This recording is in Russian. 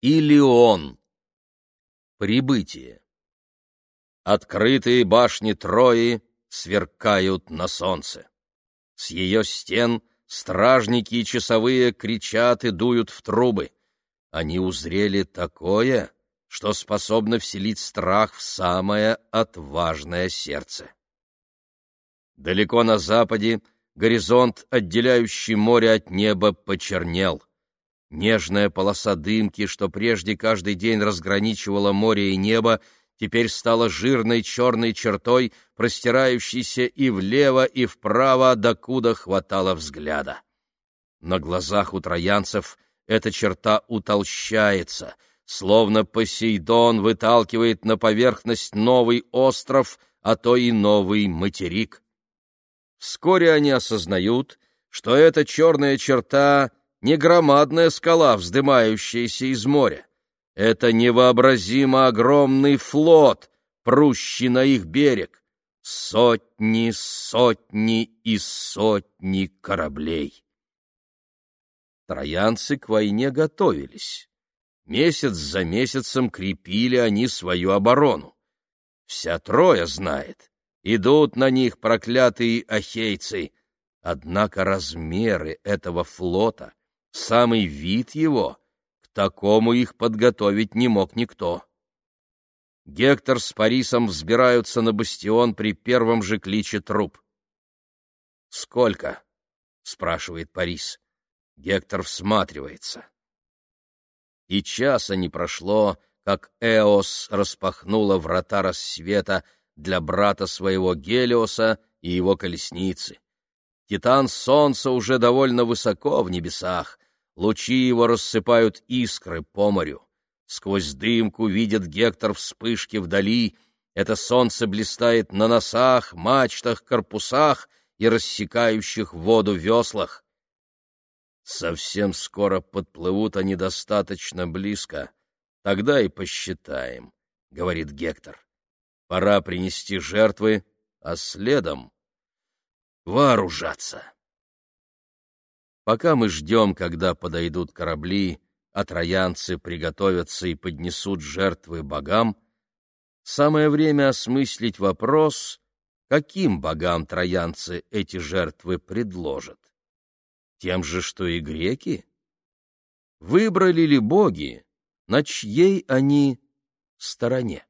Илион. Прибытие. Открытые башни Трои сверкают на солнце. С ее стен стражники и часовые кричат и дуют в трубы. Они узрели такое, что способно вселить страх в самое отважное сердце. Далеко на западе горизонт, отделяющий море от неба, почернел. Нежная полоса дымки, что прежде каждый день разграничивала море и небо, теперь стала жирной черной чертой, простирающейся и влево, и вправо, докуда хватало взгляда. На глазах у троянцев эта черта утолщается, словно Посейдон выталкивает на поверхность новый остров, а то и новый материк. Вскоре они осознают, что эта черная черта — не громадная скала, вздымающаяся из моря. Это невообразимо огромный флот, прущий на их берег. Сотни, сотни и сотни кораблей. Троянцы к войне готовились. Месяц за месяцем крепили они свою оборону. Вся Троя знает, идут на них проклятые ахейцы. Однако размеры этого флота, самый вид его, к такому их подготовить не мог никто. Гектор с Парисом взбираются на бастион при первом же кличе труп. «Сколько?» — спрашивает Парис. Гектор всматривается. И часа не прошло, как Эос распахнула врата рассвета для брата своего Гелиоса и его колесницы. Титан Солнца уже довольно высоко в небесах, лучи его рассыпают искры по морю. Сквозь дымку видит Гектор вспышки вдали, это солнце блистает на носах, мачтах, корпусах и рассекающих воду веслах. Совсем скоро подплывут они достаточно близко, тогда и посчитаем, — говорит Гектор. Пора принести жертвы, а следом вооружаться. Пока мы ждем, когда подойдут корабли, а троянцы приготовятся и поднесут жертвы богам, самое время осмыслить вопрос, каким богам троянцы эти жертвы предложат. Тем же, что и греки? Выбрали ли боги, на чьей они стороне?